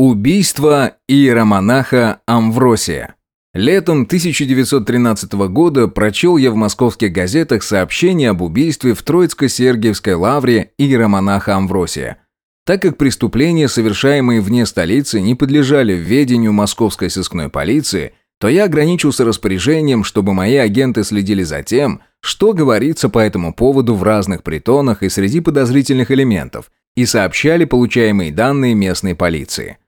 Убийство иеромонаха Амвросия. Летом 1913 года прочел я в московских газетах сообщение об убийстве в Троицко-Сергиевской лавре иеромонаха Амвросия. Так как преступления, совершаемые вне столицы, не подлежали введению московской сыскной полиции, то я ограничился распоряжением, чтобы мои агенты следили за тем, что говорится по этому поводу в разных притонах и среди подозрительных элементов, и сообщали получаемые данные местной полиции.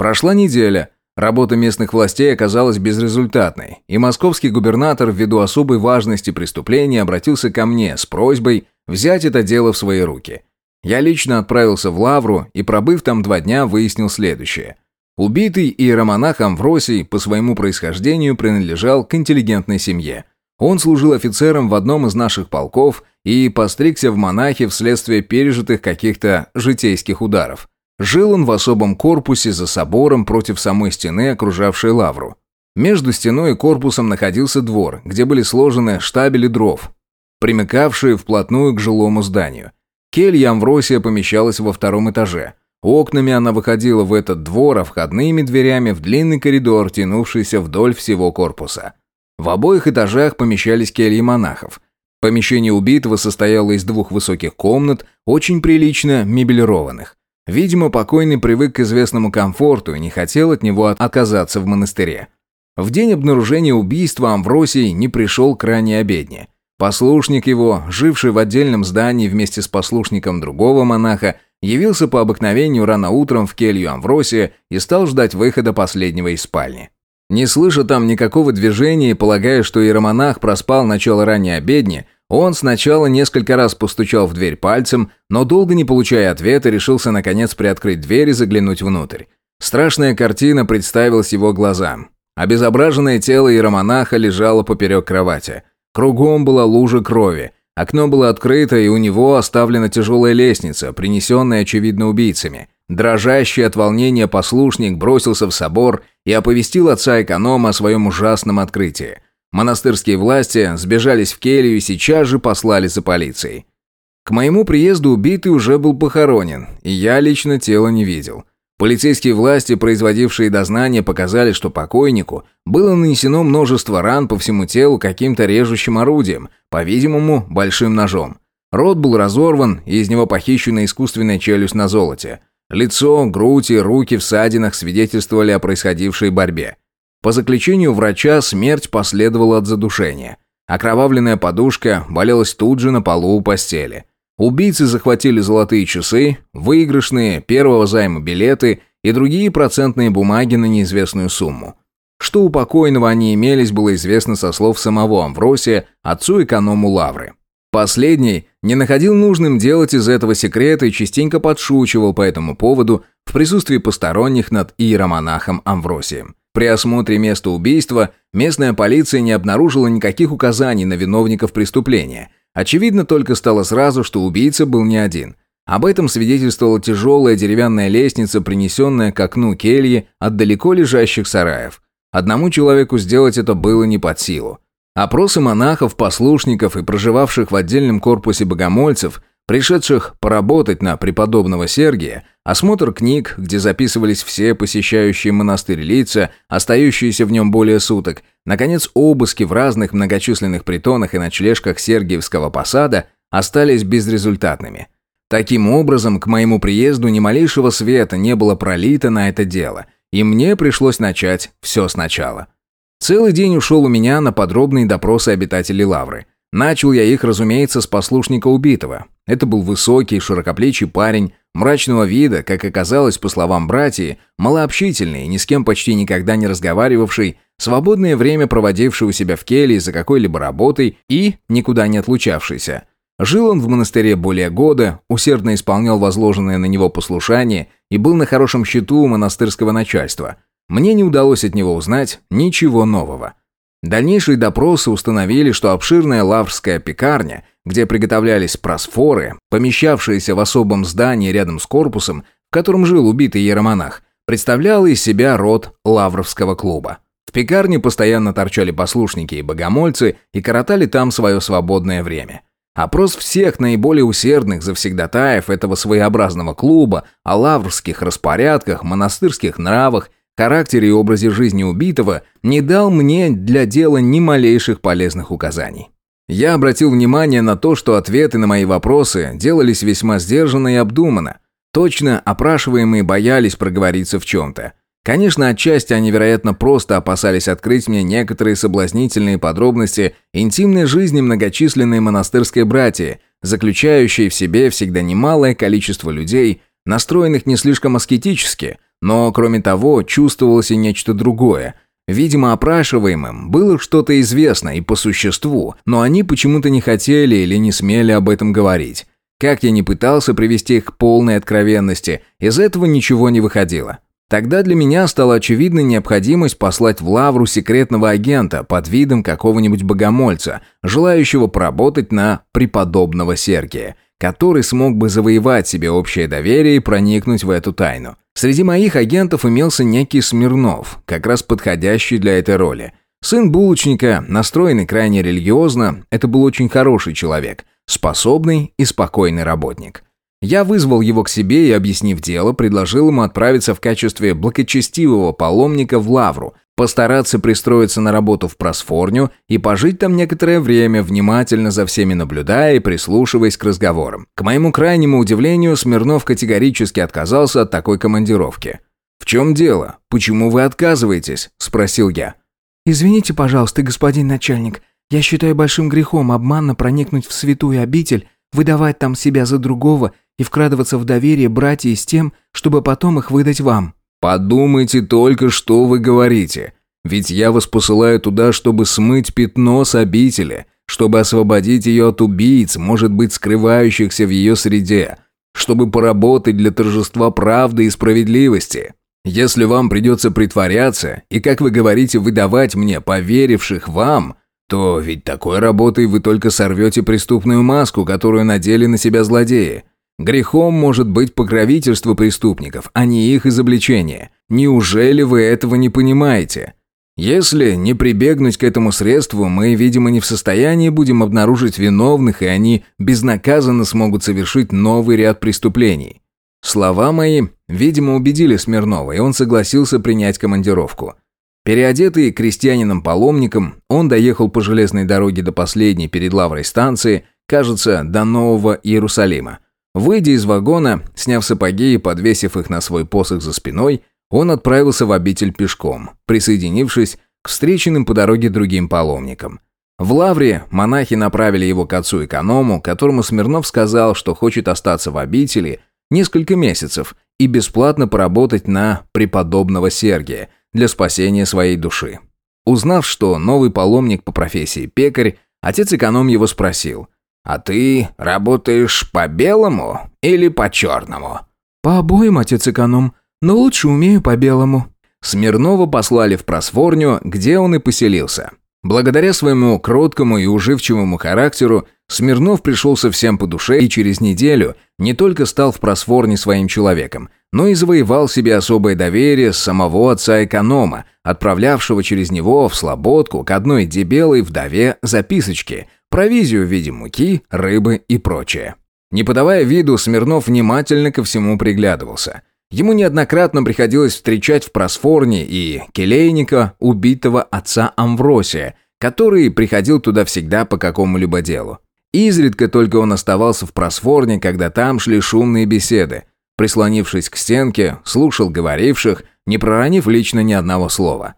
Прошла неделя. Работа местных властей оказалась безрезультатной, и московский губернатор ввиду особой важности преступления обратился ко мне с просьбой взять это дело в свои руки. Я лично отправился в Лавру и, пробыв там два дня, выяснил следующее. Убитый иеромонах Амвросий по своему происхождению принадлежал к интеллигентной семье. Он служил офицером в одном из наших полков и постригся в монахи вследствие пережитых каких-то житейских ударов. Жил он в особом корпусе за собором против самой стены, окружавшей лавру. Между стеной и корпусом находился двор, где были сложены штабели дров, примыкавшие вплотную к жилому зданию. Келья Амвросия помещалась во втором этаже. Окнами она выходила в этот двор, а входными дверями в длинный коридор, тянувшийся вдоль всего корпуса. В обоих этажах помещались кельи монахов. Помещение убитого состояло из двух высоких комнат, очень прилично мебелированных. Видимо, покойный привык к известному комфорту и не хотел от него отказаться в монастыре. В день обнаружения убийства Амвросий не пришел к ранней обедне. Послушник его, живший в отдельном здании вместе с послушником другого монаха, явился по обыкновению рано утром в келью Амвросия и стал ждать выхода последнего из спальни. Не слыша там никакого движения и полагая, что иеромонах проспал начало ранней обедни, он сначала несколько раз постучал в дверь пальцем, но долго не получая ответа, решился наконец приоткрыть дверь и заглянуть внутрь. Страшная картина представилась его глазам. Обезображенное тело иеромонаха лежало поперек кровати. Кругом была лужа крови. Окно было открыто, и у него оставлена тяжелая лестница, принесенная, очевидно, убийцами. Дрожащий от волнения послушник бросился в собор и оповестил отца-эконома о своем ужасном открытии – Монастырские власти сбежались в келью и сейчас же послали за полицией. К моему приезду убитый уже был похоронен, и я лично тело не видел. Полицейские власти, производившие дознание, показали, что покойнику было нанесено множество ран по всему телу каким-то режущим орудием, по-видимому, большим ножом. Рот был разорван, и из него похищена искусственная челюсть на золоте. Лицо, грудь и руки в ссадинах свидетельствовали о происходившей борьбе. По заключению врача, смерть последовала от задушения. Окровавленная подушка валялась тут же на полу у постели. Убийцы захватили золотые часы, выигрышные, первого займа билеты и другие процентные бумаги на неизвестную сумму. Что у покойного они имелись, было известно со слов самого Амвросия, отцу-эконому Лавры. Последний не находил нужным делать из этого секрета и частенько подшучивал по этому поводу в присутствии посторонних над иеромонахом Амвросием. При осмотре места убийства местная полиция не обнаружила никаких указаний на виновников преступления. Очевидно только стало сразу, что убийца был не один. Об этом свидетельствовала тяжелая деревянная лестница, принесенная к окну кельи от далеко лежащих сараев. Одному человеку сделать это было не под силу. Опросы монахов, послушников и проживавших в отдельном корпусе богомольцев пришедших поработать на преподобного Сергия, осмотр книг, где записывались все посещающие монастырь лица, остающиеся в нем более суток, наконец обыски в разных многочисленных притонах и ночлежках Сергиевского посада остались безрезультатными. Таким образом, к моему приезду ни малейшего света не было пролито на это дело, и мне пришлось начать все сначала. Целый день ушел у меня на подробные допросы обитателей Лавры. Начал я их, разумеется, с послушника убитого. Это был высокий, широкоплечий парень, мрачного вида, как оказалось, по словам братьев, малообщительный, ни с кем почти никогда не разговаривавший, свободное время проводивший у себя в келье за какой-либо работой и никуда не отлучавшийся. Жил он в монастыре более года, усердно исполнял возложенное на него послушание и был на хорошем счету у монастырского начальства. Мне не удалось от него узнать ничего нового. Дальнейшие допросы установили, что обширная лаврская пекарня, где приготовлялись просфоры, помещавшиеся в особом здании рядом с корпусом, в котором жил убитый иеромонах, представляла из себя род лавровского клуба. В пекарне постоянно торчали послушники и богомольцы и коротали там свое свободное время. Опрос всех наиболее усердных завсегдатаев этого своеобразного клуба о лаврских распорядках, монастырских нравах, характере и образе жизни убитого не дал мне для дела ни малейших полезных указаний. Я обратил внимание на то, что ответы на мои вопросы делались весьма сдержанно и обдуманно. Точно опрашиваемые боялись проговориться в чем-то. Конечно, отчасти они, вероятно, просто опасались открыть мне некоторые соблазнительные подробности интимной жизни многочисленной монастырской братьи, заключающей в себе всегда немалое количество людей, настроенных не слишком аскетически, но, кроме того, чувствовалось и нечто другое. Видимо, опрашиваемым было что-то известно и по существу, но они почему-то не хотели или не смели об этом говорить. Как я ни пытался привести их к полной откровенности, из этого ничего не выходило. Тогда для меня стала очевидна необходимость послать в Лавру секретного агента под видом какого-нибудь богомольца, желающего поработать на преподобного Сергия, который смог бы завоевать себе общее доверие и проникнуть в эту тайну. Среди моих агентов имелся некий Смирнов, как раз подходящий для этой роли. Сын булочника, настроенный крайне религиозно, это был очень хороший человек, способный и спокойный работник. Я вызвал его к себе и, объяснив дело, предложил ему отправиться в качестве благочестивого паломника в Лавру, постараться пристроиться на работу в просфорню и пожить там некоторое время, внимательно за всеми наблюдая и прислушиваясь к разговорам. К моему крайнему удивлению, Смирнов категорически отказался от такой командировки. «В чем дело? Почему вы отказываетесь?» – спросил я. «Извините, пожалуйста, господин начальник. Я считаю большим грехом обманно проникнуть в святую обитель, выдавать там себя за другого и вкрадываться в доверие братьев с тем, чтобы потом их выдать вам». «Подумайте только, что вы говорите. Ведь я вас посылаю туда, чтобы смыть пятно с обители, чтобы освободить ее от убийц, может быть, скрывающихся в ее среде, чтобы поработать для торжества правды и справедливости. Если вам придется притворяться и, как вы говорите, выдавать мне поверивших вам, то ведь такой работой вы только сорвете преступную маску, которую надели на себя злодеи. Грехом может быть покровительство преступников, а не их изобличение. Неужели вы этого не понимаете? Если не прибегнуть к этому средству, мы, видимо, не в состоянии будем обнаружить виновных, и они безнаказанно смогут совершить новый ряд преступлений. Слова мои, видимо, убедили Смирнова, и он согласился принять командировку. Переодетый крестьянином-паломником, он доехал по железной дороге до последней перед Лаврой станции, кажется, до Нового Иерусалима. Выйдя из вагона, сняв сапоги и подвесив их на свой посох за спиной, он отправился в обитель пешком, присоединившись к встреченным по дороге другим паломникам. В Лавре монахи направили его к отцу-эконому, которому Смирнов сказал, что хочет остаться в обители несколько месяцев и бесплатно поработать на преподобного Сергия для спасения своей души. Узнав, что новый паломник по профессии пекарь, отец-эконом его спросил – «А ты работаешь по белому или по черному?» «По обоим, отец-эконом, но лучше умею по белому». Смирнова послали в просфорню, где он и поселился. Благодаря своему кроткому и уживчивому характеру, Смирнов пришелся всем по душе и через неделю не только стал в просфорне своим человеком, но и завоевал себе особое доверие самого отца-эконома, отправлявшего через него в Слободку к одной дебелой вдове записочки – провизию в виде муки, рыбы и прочее. Не подавая виду, Смирнов внимательно ко всему приглядывался. Ему неоднократно приходилось встречать в Просфорне и келейника убитого отца Амвросия, который приходил туда всегда по какому-либо делу. Изредка только он оставался в Просфорне, когда там шли шумные беседы. Прислонившись к стенке, слушал говоривших, не проронив лично ни одного слова.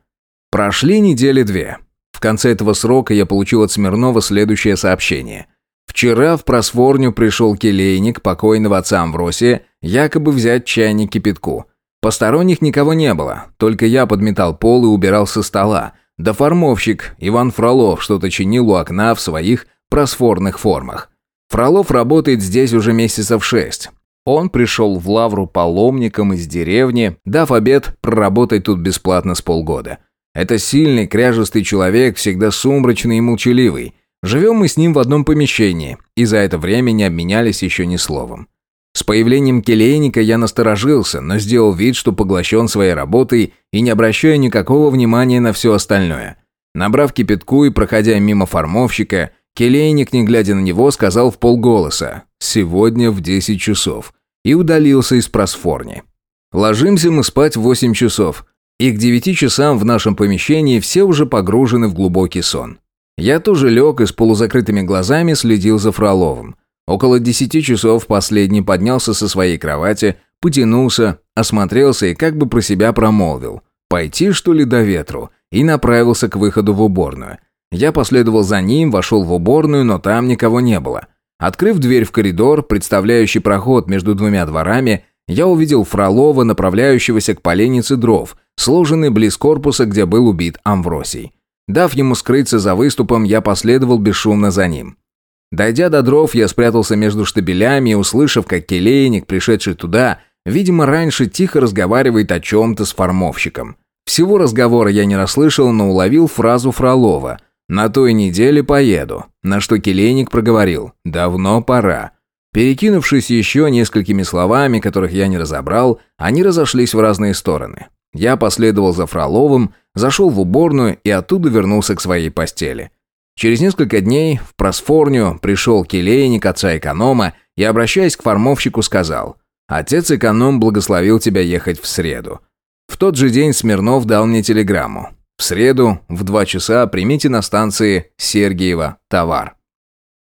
Прошли недели две конце этого срока я получил от Смирнова следующее сообщение. Вчера в просворню пришел келейник покойного отца Амвросия, якобы взять чайник кипятку. Посторонних никого не было, только я подметал пол и убирал со стола. Да формовщик Иван Фролов что-то чинил у окна в своих просфорных формах. Фролов работает здесь уже месяцев шесть. Он пришел в лавру паломником из деревни, дав обед проработать тут бесплатно с полгода. Это сильный, кряжестый человек, всегда сумрачный и молчаливый. Живем мы с ним в одном помещении, и за это время не обменялись еще ни словом. С появлением келейника я насторожился, но сделал вид, что поглощен своей работой и не обращаю никакого внимания на все остальное. Набрав кипятку и проходя мимо формовщика, Келейник, не глядя на него, сказал в полголоса «Сегодня в 10 часов» и удалился из просфорни. Ложимся мы спать в 8 часов, и к 9 часам в нашем помещении все уже погружены в глубокий сон. Я тоже лег и с полузакрытыми глазами следил за Фроловым. Около 10 часов последний поднялся со своей кровати, потянулся, осмотрелся и как бы про себя промолвил «Пойти, что ли, до ветру?» и направился к выходу в уборную – я последовал за ним, вошел в уборную, но там никого не было. Открыв дверь в коридор, представляющий проход между двумя дворами, я увидел Фролова, направляющегося к поленнице дров, сложенной близ корпуса, где был убит Амвросий. Дав ему скрыться за выступом, я последовал бесшумно за ним. Дойдя до дров, я спрятался между штабелями и, услышав, как келейник, пришедший туда, видимо, раньше тихо разговаривает о чем-то с формовщиком. Всего разговора я не расслышал, но уловил фразу Фролова – на той неделе поеду. На что Келейник проговорил. Давно пора. Перекинувшись еще несколькими словами, которых я не разобрал, они разошлись в разные стороны. Я последовал за Фроловым, зашел в уборную и оттуда вернулся к своей постели. Через несколько дней в просфорню пришел келейник отца эконома и, обращаясь к формовщику, сказал «Отец эконом благословил тебя ехать в среду». В тот же день Смирнов дал мне телеграмму. В среду в два часа примите на станции Сергиева товар.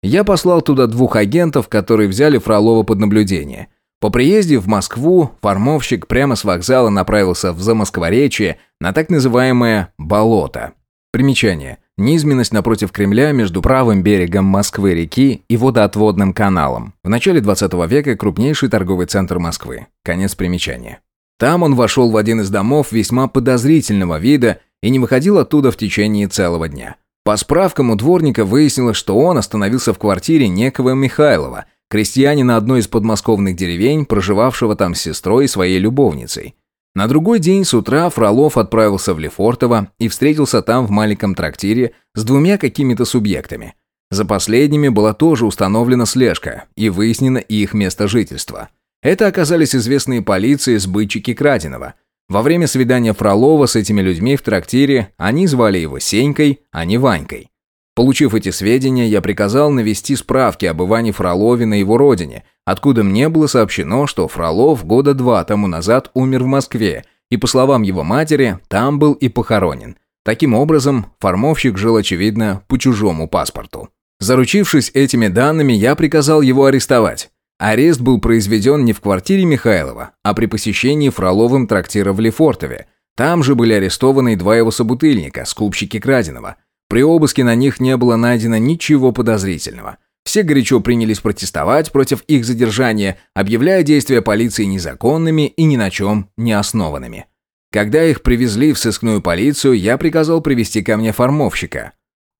Я послал туда двух агентов, которые взяли Фролова под наблюдение. По приезде в Москву формовщик прямо с вокзала направился в Замоскворечье на так называемое «болото». Примечание. Низменность напротив Кремля между правым берегом Москвы-реки и водоотводным каналом. В начале 20 века крупнейший торговый центр Москвы. Конец примечания. Там он вошел в один из домов весьма подозрительного вида и не выходил оттуда в течение целого дня. По справкам у дворника выяснилось, что он остановился в квартире некого Михайлова, крестьянина одной из подмосковных деревень, проживавшего там с сестрой и своей любовницей. На другой день с утра Фролов отправился в Лефортово и встретился там в маленьком трактире с двумя какими-то субъектами. За последними была тоже установлена слежка и выяснено их место жительства. Это оказались известные полиции сбытчики краденого – во время свидания Фролова с этими людьми в трактире они звали его Сенькой, а не Ванькой. Получив эти сведения, я приказал навести справки об Иване Фролове на его родине, откуда мне было сообщено, что Фролов года два тому назад умер в Москве, и, по словам его матери, там был и похоронен. Таким образом, формовщик жил, очевидно, по чужому паспорту. Заручившись этими данными, я приказал его арестовать. Арест был произведен не в квартире Михайлова, а при посещении Фроловым трактира в Лефортове. Там же были арестованы два его собутыльника, скупщики краденого. При обыске на них не было найдено ничего подозрительного. Все горячо принялись протестовать против их задержания, объявляя действия полиции незаконными и ни на чем не основанными. Когда их привезли в сыскную полицию, я приказал привести ко мне формовщика.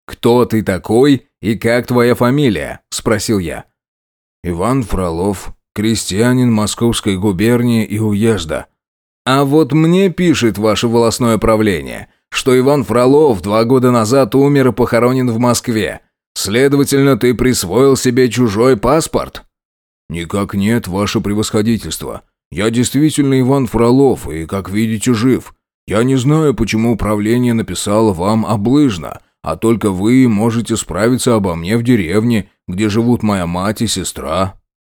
«Кто ты такой и как твоя фамилия?» – спросил я. Иван Фролов, крестьянин Московской губернии и уезда. А вот мне пишет ваше волосное правление, что Иван Фролов два года назад умер и похоронен в Москве. Следовательно, ты присвоил себе чужой паспорт? Никак нет, ваше превосходительство. Я действительно Иван Фролов и, как видите, жив. Я не знаю, почему управление написало вам облыжно, а только вы можете справиться обо мне в деревне где живут моя мать и сестра».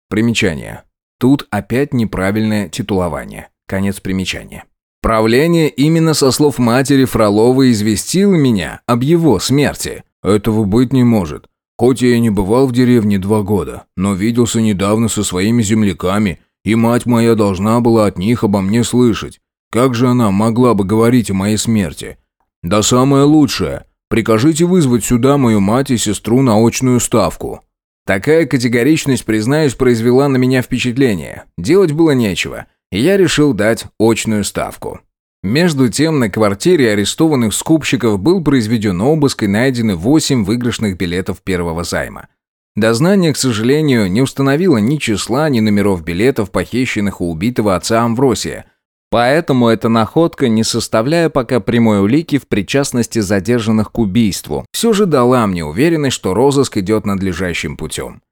Примечание. Тут опять неправильное титулование. Конец примечания. Правление именно со слов матери Фролова известило меня об его смерти. Этого быть не может. Хоть я и не бывал в деревне два года, но виделся недавно со своими земляками, и мать моя должна была от них обо мне слышать. Как же она могла бы говорить о моей смерти? Да самое лучшее. Прикажите вызвать сюда мою мать и сестру на очную ставку». Такая категоричность, признаюсь, произвела на меня впечатление. Делать было нечего, и я решил дать очную ставку. Между тем, на квартире арестованных скупщиков был произведен обыск и найдены 8 выигрышных билетов первого займа. Дознание, к сожалению, не установило ни числа, ни номеров билетов, похищенных у убитого отца Амвросия, Поэтому эта находка, не составляя пока прямой улики в причастности задержанных к убийству, все же дала мне уверенность, что розыск идет надлежащим путем.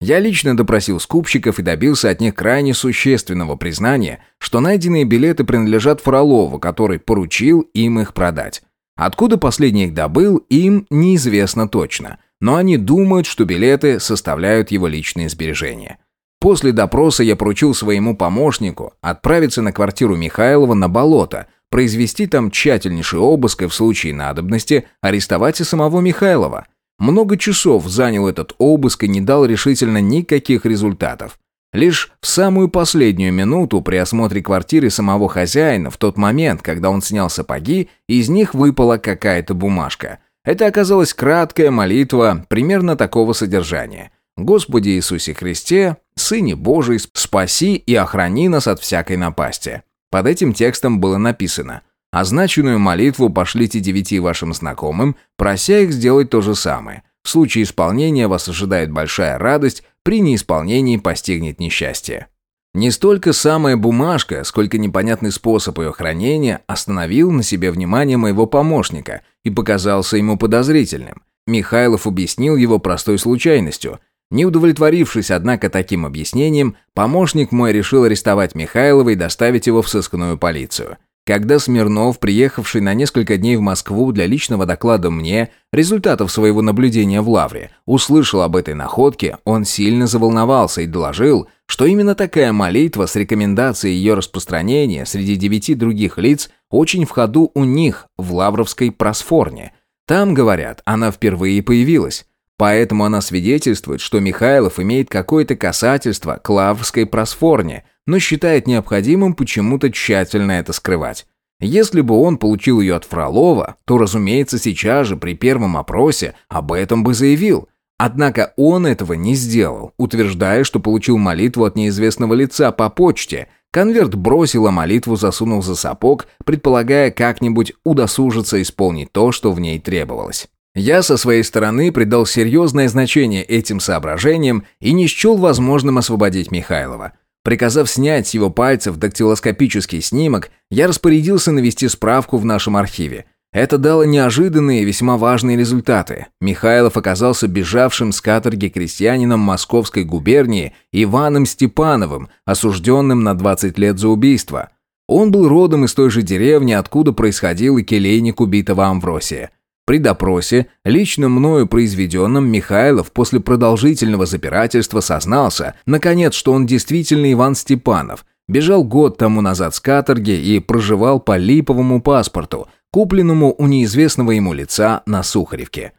Я лично допросил скупщиков и добился от них крайне существенного признания, что найденные билеты принадлежат Фролову, который поручил им их продать. Откуда последний их добыл, им неизвестно точно. но они думают, что билеты составляют его личные сбережения. После допроса я поручил своему помощнику отправиться на квартиру Михайлова на болото, произвести там тщательнейший обыск и в случае надобности арестовать и самого Михайлова. Много часов занял этот обыск и не дал решительно никаких результатов. Лишь в самую последнюю минуту при осмотре квартиры самого хозяина, в тот момент, когда он снял сапоги, из них выпала какая-то бумажка. Это оказалась краткая молитва примерно такого содержания. «Господи Иисусе Христе, Сыне Божий, спаси и охрани нас от всякой напасти». Под этим текстом было написано «Означенную молитву пошлите девяти вашим знакомым, прося их сделать то же самое». В случае исполнения вас ожидает большая радость, при неисполнении постигнет несчастье. Не столько самая бумажка, сколько непонятный способ ее хранения остановил на себе внимание моего помощника и показался ему подозрительным. Михайлов объяснил его простой случайностью. Не удовлетворившись, однако, таким объяснением, помощник мой решил арестовать Михайлова и доставить его в сыскную полицию. Когда Смирнов, приехавший на несколько дней в Москву для личного доклада мне результатов своего наблюдения в Лавре, услышал об этой находке, он сильно заволновался и доложил, что именно такая молитва с рекомендацией ее распространения среди девяти других лиц очень в ходу у них в Лавровской просфорне. Там, говорят, она впервые появилась. Поэтому она свидетельствует, что Михайлов имеет какое-то касательство к Лаврской просфорне, но считает необходимым почему-то тщательно это скрывать. Если бы он получил ее от Фролова, то, разумеется, сейчас же при первом опросе об этом бы заявил. Однако он этого не сделал, утверждая, что получил молитву от неизвестного лица по почте. Конверт бросил, а молитву засунул за сапог, предполагая как-нибудь удосужиться исполнить то, что в ней требовалось. Я со своей стороны придал серьезное значение этим соображениям и не счел возможным освободить Михайлова. Приказав снять с его пальцев дактилоскопический снимок, я распорядился навести справку в нашем архиве. Это дало неожиданные и весьма важные результаты. Михайлов оказался бежавшим с каторги крестьянином Московской губернии Иваном Степановым, осужденным на 20 лет за убийство. Он был родом из той же деревни, откуда происходил и келейник убитого Амвросия. При допросе, лично мною произведенном, Михайлов после продолжительного запирательства сознался, наконец, что он действительно Иван Степанов, бежал год тому назад с каторги и проживал по липовому паспорту, купленному у неизвестного ему лица на Сухаревке.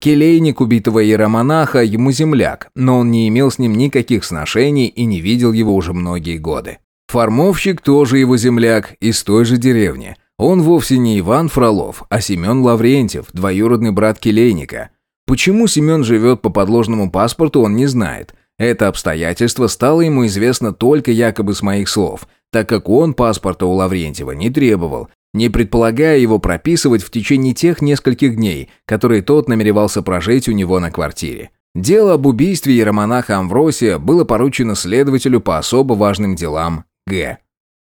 Келейник убитого иеромонаха ему земляк, но он не имел с ним никаких сношений и не видел его уже многие годы. Формовщик тоже его земляк, из той же деревни – он вовсе не Иван Фролов, а Семен Лаврентьев, двоюродный брат Келейника. Почему Семен живет по подложному паспорту, он не знает. Это обстоятельство стало ему известно только якобы с моих слов, так как он паспорта у Лаврентьева не требовал, не предполагая его прописывать в течение тех нескольких дней, которые тот намеревался прожить у него на квартире. Дело об убийстве иеромонаха Амвросия было поручено следователю по особо важным делам Г.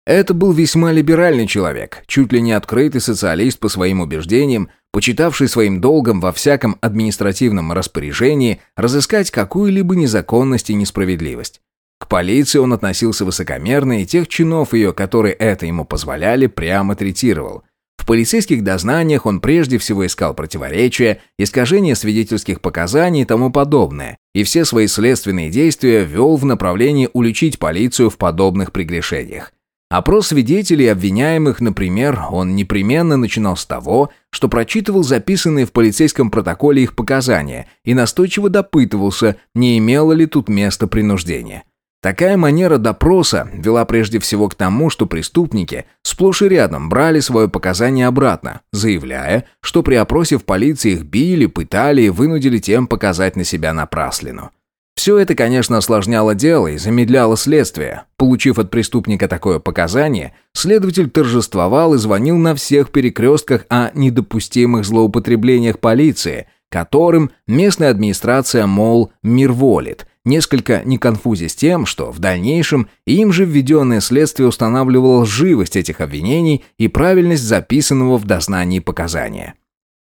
Это был весьма либеральный человек, чуть ли не открытый социалист по своим убеждениям, почитавший своим долгом во всяком административном распоряжении разыскать какую-либо незаконность и несправедливость. К полиции он относился высокомерно и тех чинов ее, которые это ему позволяли, прямо третировал. В полицейских дознаниях он прежде всего искал противоречия, искажения свидетельских показаний и тому подобное, и все свои следственные действия вел в направлении уличить полицию в подобных прегрешениях. Опрос свидетелей и обвиняемых, например, он непременно начинал с того, что прочитывал записанные в полицейском протоколе их показания и настойчиво допытывался, не имело ли тут место принуждения. Такая манера допроса вела прежде всего к тому, что преступники сплошь и рядом брали свое показание обратно, заявляя, что при опросе в полиции их били, пытали и вынудили тем показать на себя напраслину. Все это, конечно, осложняло дело и замедляло следствие. Получив от преступника такое показание, следователь торжествовал и звонил на всех перекрестках о недопустимых злоупотреблениях полиции, которым местная администрация, мол, мир волит, несколько не конфузясь тем, что в дальнейшем им же введенное следствие устанавливало живость этих обвинений и правильность записанного в дознании показания.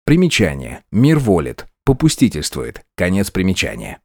Примечание. Мир волит. Попустительствует. Конец примечания.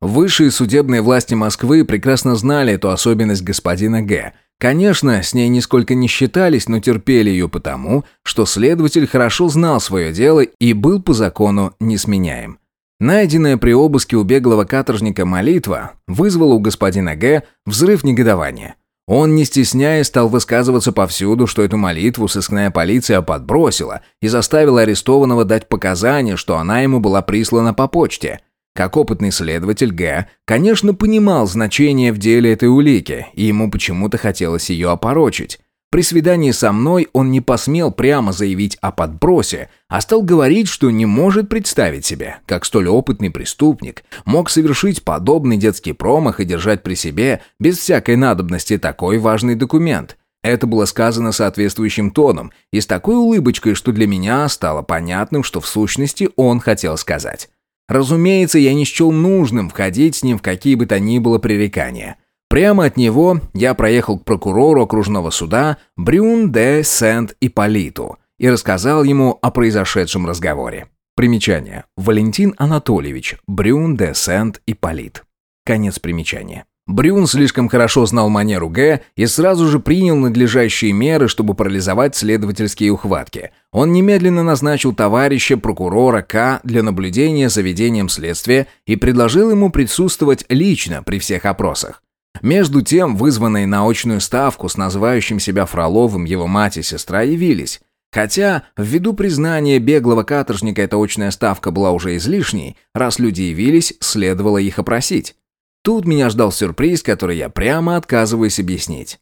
Высшие судебные власти Москвы прекрасно знали эту особенность господина Г. Конечно, с ней нисколько не считались, но терпели ее потому, что следователь хорошо знал свое дело и был по закону несменяем. Найденная при обыске у беглого каторжника молитва вызвала у господина Г. взрыв негодования. Он, не стесняясь, стал высказываться повсюду, что эту молитву сыскная полиция подбросила и заставила арестованного дать показания, что она ему была прислана по почте. Как опытный следователь Г, конечно, понимал значение в деле этой улики, и ему почему-то хотелось ее опорочить. При свидании со мной он не посмел прямо заявить о подбросе, а стал говорить, что не может представить себе, как столь опытный преступник мог совершить подобный детский промах и держать при себе без всякой надобности такой важный документ. Это было сказано соответствующим тоном и с такой улыбочкой, что для меня стало понятным, что в сущности он хотел сказать. Разумеется, я не счел нужным входить с ним в какие бы то ни было пререкания. Прямо от него я проехал к прокурору окружного суда Брюн де Сент-Иполиту и рассказал ему о произошедшем разговоре. Примечание. Валентин Анатольевич, Брюн де Сент-Иполит. Конец примечания. Брюн слишком хорошо знал манеру Г и сразу же принял надлежащие меры, чтобы парализовать следовательские ухватки. Он немедленно назначил товарища прокурора К для наблюдения за ведением следствия и предложил ему присутствовать лично при всех опросах. Между тем, вызванные на очную ставку с называющим себя Фроловым его мать и сестра явились. Хотя, ввиду признания беглого каторжника эта очная ставка была уже излишней, раз люди явились, следовало их опросить. Тут меня ждал сюрприз, который я прямо отказываюсь объяснить.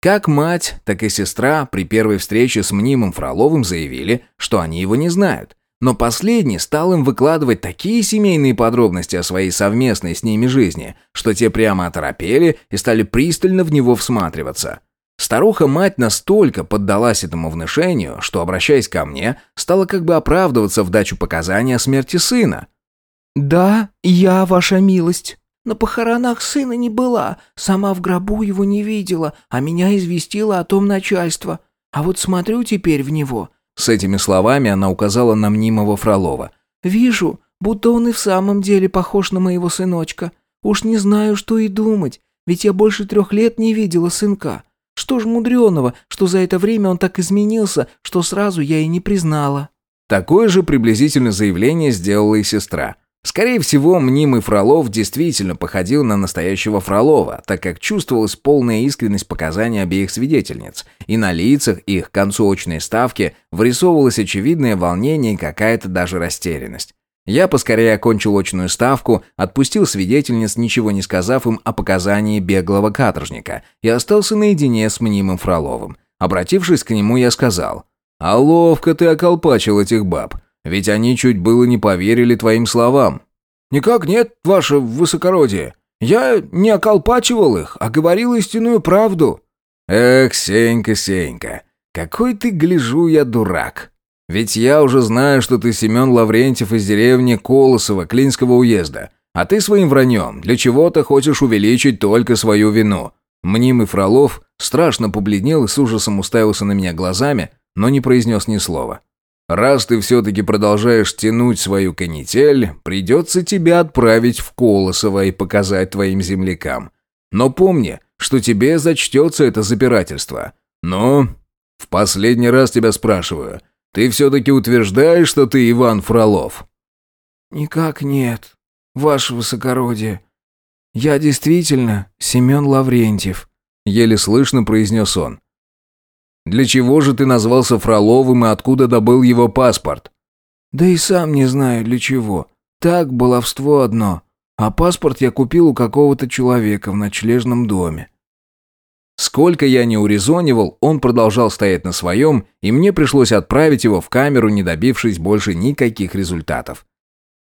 Как мать, так и сестра при первой встрече с мнимым Фроловым заявили, что они его не знают. Но последний стал им выкладывать такие семейные подробности о своей совместной с ними жизни, что те прямо оторопели и стали пристально в него всматриваться. Старуха-мать настолько поддалась этому внушению, что, обращаясь ко мне, стала как бы оправдываться в дачу показаний о смерти сына. «Да, я, ваша милость. На похоронах сына не была, сама в гробу его не видела, а меня известила о том начальство. А вот смотрю теперь в него, с этими словами она указала на мнимого Фролова. «Вижу, будто он и в самом деле похож на моего сыночка. Уж не знаю, что и думать, ведь я больше трех лет не видела сынка. Что ж мудреного, что за это время он так изменился, что сразу я и не признала». Такое же приблизительно заявление сделала и сестра. Скорее всего, мнимый Фролов действительно походил на настоящего Фролова, так как чувствовалась полная искренность показаний обеих свидетельниц, и на лицах их к концу очной ставки вырисовывалось очевидное волнение и какая-то даже растерянность. Я поскорее окончил очную ставку, отпустил свидетельниц, ничего не сказав им о показании беглого каторжника, и остался наедине с мнимым Фроловым. Обратившись к нему, я сказал, «А ловко ты околпачил этих баб. Ведь они чуть было не поверили твоим словам». «Никак нет, ваше высокородие. Я не околпачивал их, а говорил истинную правду». «Эх, Сенька, Сенька, какой ты, гляжу я, дурак. Ведь я уже знаю, что ты Семен Лаврентьев из деревни Колосова, Клинского уезда, а ты своим враньем для чего-то хочешь увеличить только свою вину». Мнимый Фролов страшно побледнел и с ужасом уставился на меня глазами, но не произнес ни слова. Раз ты все-таки продолжаешь тянуть свою канитель, придется тебя отправить в Колосово и показать твоим землякам. Но помни, что тебе зачтется это запирательство. Но в последний раз тебя спрашиваю, ты все-таки утверждаешь, что ты Иван Фролов?» «Никак нет, ваше высокородие. Я действительно Семен Лаврентьев», — еле слышно произнес он. Для чего же ты назвался Фроловым и откуда добыл его паспорт?» «Да и сам не знаю для чего. Так, баловство одно. А паспорт я купил у какого-то человека в ночлежном доме». Сколько я не урезонивал, он продолжал стоять на своем, и мне пришлось отправить его в камеру, не добившись больше никаких результатов.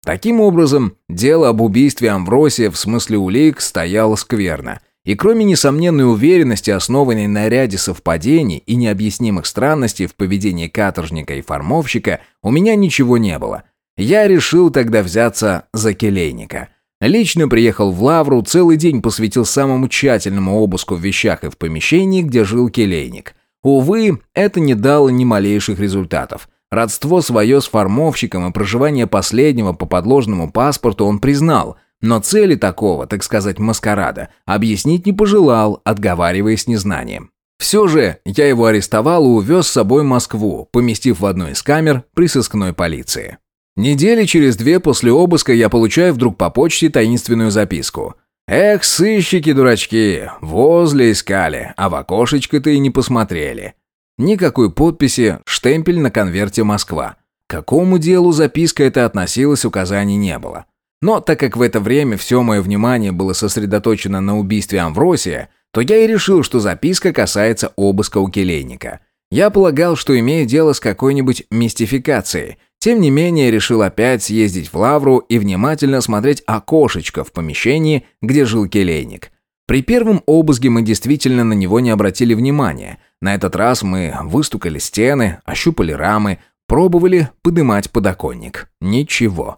Таким образом, дело об убийстве Амвросия в смысле улик стояло скверно, и кроме несомненной уверенности, основанной на ряде совпадений и необъяснимых странностей в поведении каторжника и формовщика, у меня ничего не было. Я решил тогда взяться за келейника. Лично приехал в Лавру, целый день посвятил самому тщательному обыску в вещах и в помещении, где жил келейник. Увы, это не дало ни малейших результатов. Родство свое с формовщиком и проживание последнего по подложному паспорту он признал – но цели такого, так сказать, маскарада объяснить не пожелал, отговариваясь незнанием. Все же я его арестовал и увез с собой в Москву, поместив в одну из камер при сыскной полиции. Недели через две после обыска я получаю вдруг по почте таинственную записку. «Эх, сыщики-дурачки, возле искали, а в окошечко-то и не посмотрели». Никакой подписи, штемпель на конверте «Москва». К какому делу записка эта относилась, указаний не было. Но так как в это время все мое внимание было сосредоточено на убийстве Амвросия, то я и решил, что записка касается обыска у келейника. Я полагал, что имею дело с какой-нибудь мистификацией. Тем не менее, решил опять съездить в Лавру и внимательно смотреть окошечко в помещении, где жил келейник. При первом обыске мы действительно на него не обратили внимания. На этот раз мы выстукали стены, ощупали рамы, пробовали подымать подоконник. Ничего.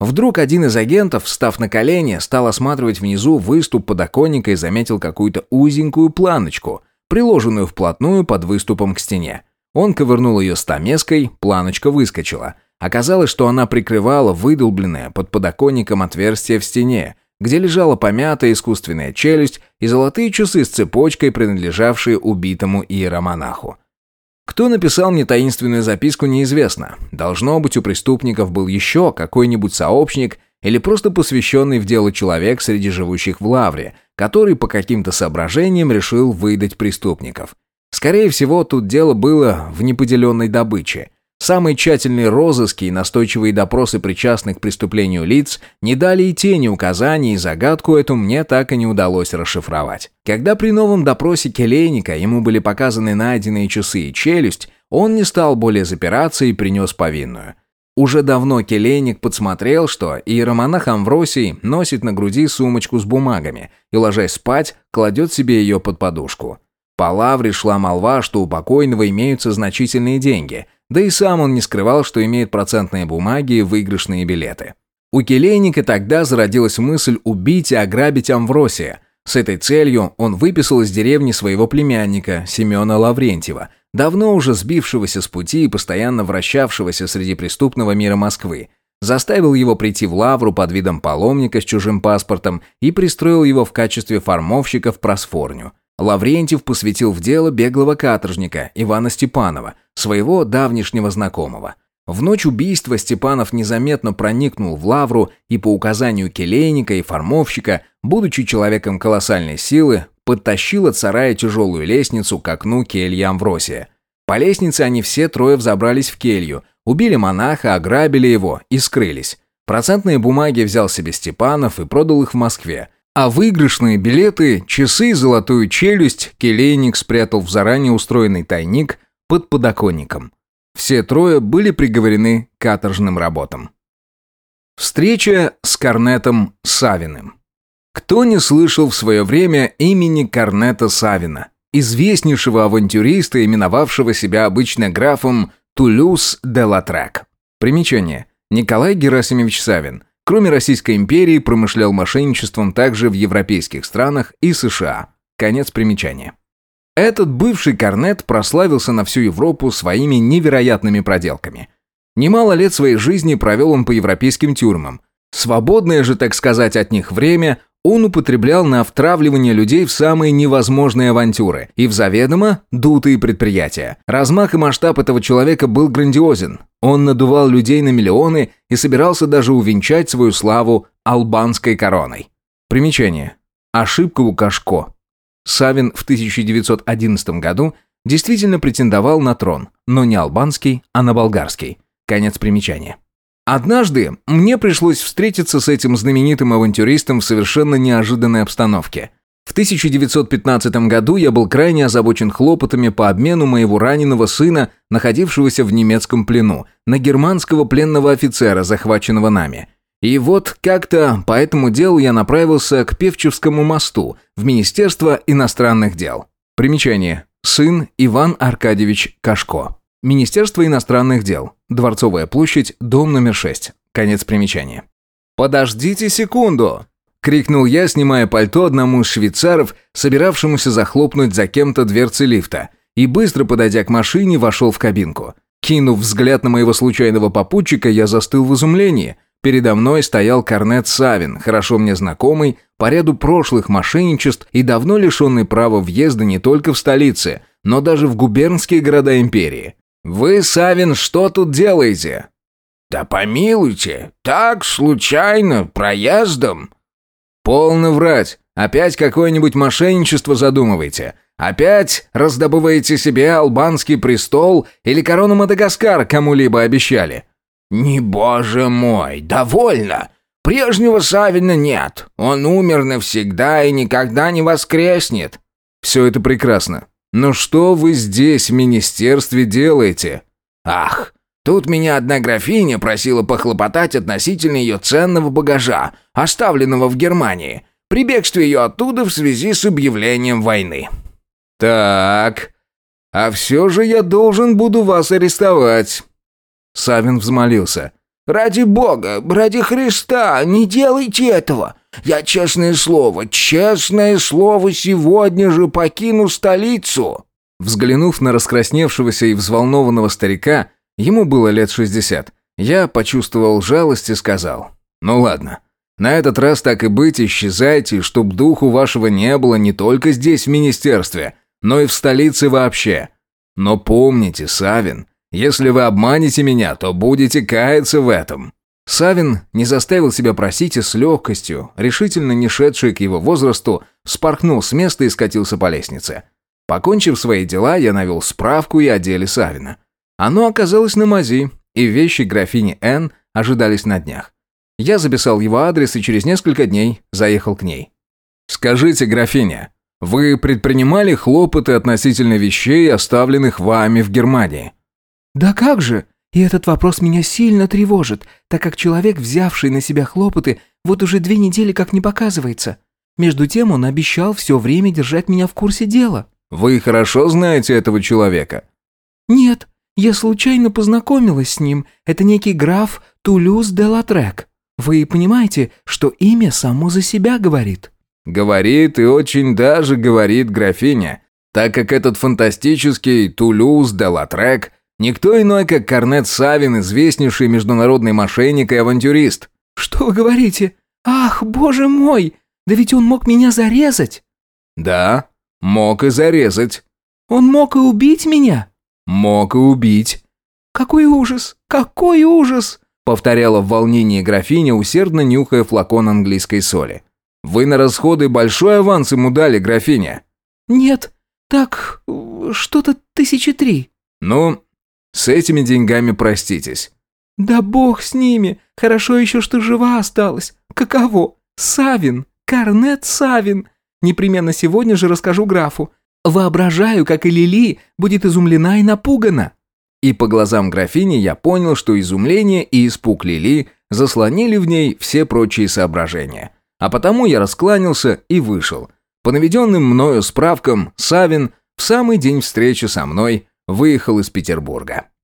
Вдруг один из агентов, встав на колени, стал осматривать внизу выступ подоконника и заметил какую-то узенькую планочку, приложенную вплотную под выступом к стене. Он ковырнул ее стамеской, планочка выскочила. Оказалось, что она прикрывала выдолбленное под подоконником отверстие в стене, где лежала помятая искусственная челюсть и золотые часы с цепочкой, принадлежавшие убитому иеромонаху. Кто написал мне таинственную записку, неизвестно. Должно быть, у преступников был еще какой-нибудь сообщник или просто посвященный в дело человек среди живущих в Лавре, который по каким-то соображениям решил выдать преступников. Скорее всего, тут дело было в неподеленной добыче. Самые тщательные розыски и настойчивые допросы причастных к преступлению лиц не дали и тени указаний, и загадку эту мне так и не удалось расшифровать. Когда при новом допросе Келейника ему были показаны найденные часы и челюсть, он не стал более запираться и принес повинную. Уже давно Келейник подсмотрел, что иеромонах Амвросий носит на груди сумочку с бумагами и, ложась спать, кладет себе ее под подушку. По лавре шла молва, что у покойного имеются значительные деньги, да и сам он не скрывал, что имеет процентные бумаги и выигрышные билеты. У Келейника тогда зародилась мысль убить и ограбить Амвросия. С этой целью он выписал из деревни своего племянника, Семена Лаврентьева, давно уже сбившегося с пути и постоянно вращавшегося среди преступного мира Москвы, заставил его прийти в Лавру под видом паломника с чужим паспортом и пристроил его в качестве формовщика в просфорню. Лаврентьев посвятил в дело беглого каторжника Ивана Степанова, своего давнишнего знакомого. В ночь убийства Степанов незаметно проникнул в лавру и по указанию келейника и формовщика, будучи человеком колоссальной силы, подтащил от сарая тяжелую лестницу к окну кельи Амвросия. По лестнице они все трое взобрались в келью, убили монаха, ограбили его и скрылись. Процентные бумаги взял себе Степанов и продал их в Москве – а выигрышные билеты, часы и золотую челюсть келейник спрятал в заранее устроенный тайник под подоконником. Все трое были приговорены к каторжным работам. Встреча с Корнетом Савиным. Кто не слышал в свое время имени Корнета Савина, известнейшего авантюриста, именовавшего себя обычно графом Тулюс де Латрек? Примечание. Николай Герасимович Савин – Кроме Российской империи, промышлял мошенничеством также в европейских странах и США. Конец примечания. Этот бывший корнет прославился на всю Европу своими невероятными проделками. Немало лет своей жизни провел он по европейским тюрьмам. Свободное же, так сказать, от них время он употреблял на втравливание людей в самые невозможные авантюры и в заведомо дутые предприятия. Размах и масштаб этого человека был грандиозен. Он надувал людей на миллионы и собирался даже увенчать свою славу албанской короной. Примечание. Ошибка у Кашко. Савин в 1911 году действительно претендовал на трон, но не албанский, а на болгарский. Конец примечания. Однажды мне пришлось встретиться с этим знаменитым авантюристом в совершенно неожиданной обстановке. В 1915 году я был крайне озабочен хлопотами по обмену моего раненого сына, находившегося в немецком плену, на германского пленного офицера, захваченного нами. И вот как-то по этому делу я направился к Певчевскому мосту в Министерство иностранных дел. Примечание. Сын Иван Аркадьевич Кашко. Министерство иностранных дел. Дворцовая площадь, дом номер 6. Конец примечания. «Подождите секунду!» — крикнул я, снимая пальто одному из швейцаров, собиравшемуся захлопнуть за кем-то дверцы лифта, и быстро, подойдя к машине, вошел в кабинку. Кинув взгляд на моего случайного попутчика, я застыл в изумлении. Передо мной стоял Корнет Савин, хорошо мне знакомый, по ряду прошлых мошенничеств и давно лишенный права въезда не только в столице, но даже в губернские города империи. «Вы, Савин, что тут делаете?» «Да помилуйте, так, случайно, проездом?» «Полно врать. Опять какое-нибудь мошенничество задумываете. Опять раздобываете себе албанский престол или корону Мадагаскар кому-либо обещали?» «Не боже мой, довольно. Прежнего Савина нет. Он умер навсегда и никогда не воскреснет». «Все это прекрасно. Но что вы здесь, в министерстве, делаете?» «Ах, тут меня одна графиня просила похлопотать относительно ее ценного багажа, оставленного в Германии, при бегстве ее оттуда в связи с объявлением войны». «Так, а все же я должен буду вас арестовать». Савин взмолился. «Ради Бога, ради Христа, не делайте этого! Я, честное слово, честное слово, сегодня же покину столицу!» Взглянув на раскрасневшегося и взволнованного старика, ему было лет шестьдесят, я почувствовал жалость и сказал. «Ну ладно, на этот раз так и быть, исчезайте, чтоб духу вашего не было не только здесь, в министерстве, но и в столице вообще. Но помните, Савин, если вы обманете меня, то будете каяться в этом». Савин не заставил себя просить и с легкостью, решительно не шедший к его возрасту, спорхнул с места и скатился по лестнице. Покончив свои дела, я навел справку и о деле Савина. Оно оказалось на мази, и вещи графини Н ожидались на днях. Я записал его адрес и через несколько дней заехал к ней. «Скажите, графиня, вы предпринимали хлопоты относительно вещей, оставленных вами в Германии?» «Да как же! И этот вопрос меня сильно тревожит, так как человек, взявший на себя хлопоты, вот уже две недели как не показывается. Между тем он обещал все время держать меня в курсе дела». «Вы хорошо знаете этого человека?» «Нет, я случайно познакомилась с ним. Это некий граф Тулюс де Латрек. Вы понимаете, что имя само за себя говорит?» «Говорит и очень даже говорит графиня, так как этот фантастический Тулюс де Латрек Никто иной, как Корнет Савин, известнейший международный мошенник и авантюрист. «Что вы говорите? Ах, боже мой! Да ведь он мог меня зарезать!» «Да, мог и зарезать». «Он мог и убить меня?» «Мог и убить». «Какой ужас! Какой ужас!» повторяла в волнении графиня, усердно нюхая флакон английской соли. «Вы на расходы большой аванс ему дали, графиня?» «Нет, так, что-то тысячи три». «Ну, с этими деньгами проститесь». «Да бог с ними! Хорошо еще, что жива осталась. Каково? Савин! Корнет Савин! Непременно сегодня же расскажу графу. Воображаю, как и Лили будет изумлена и напугана». И по глазам графини я понял, что изумление и испуг Лили заслонили в ней все прочие соображения. А потому я раскланялся и вышел. По наведенным мною справкам, Савин в самый день встречи со мной выехал из Петербурга.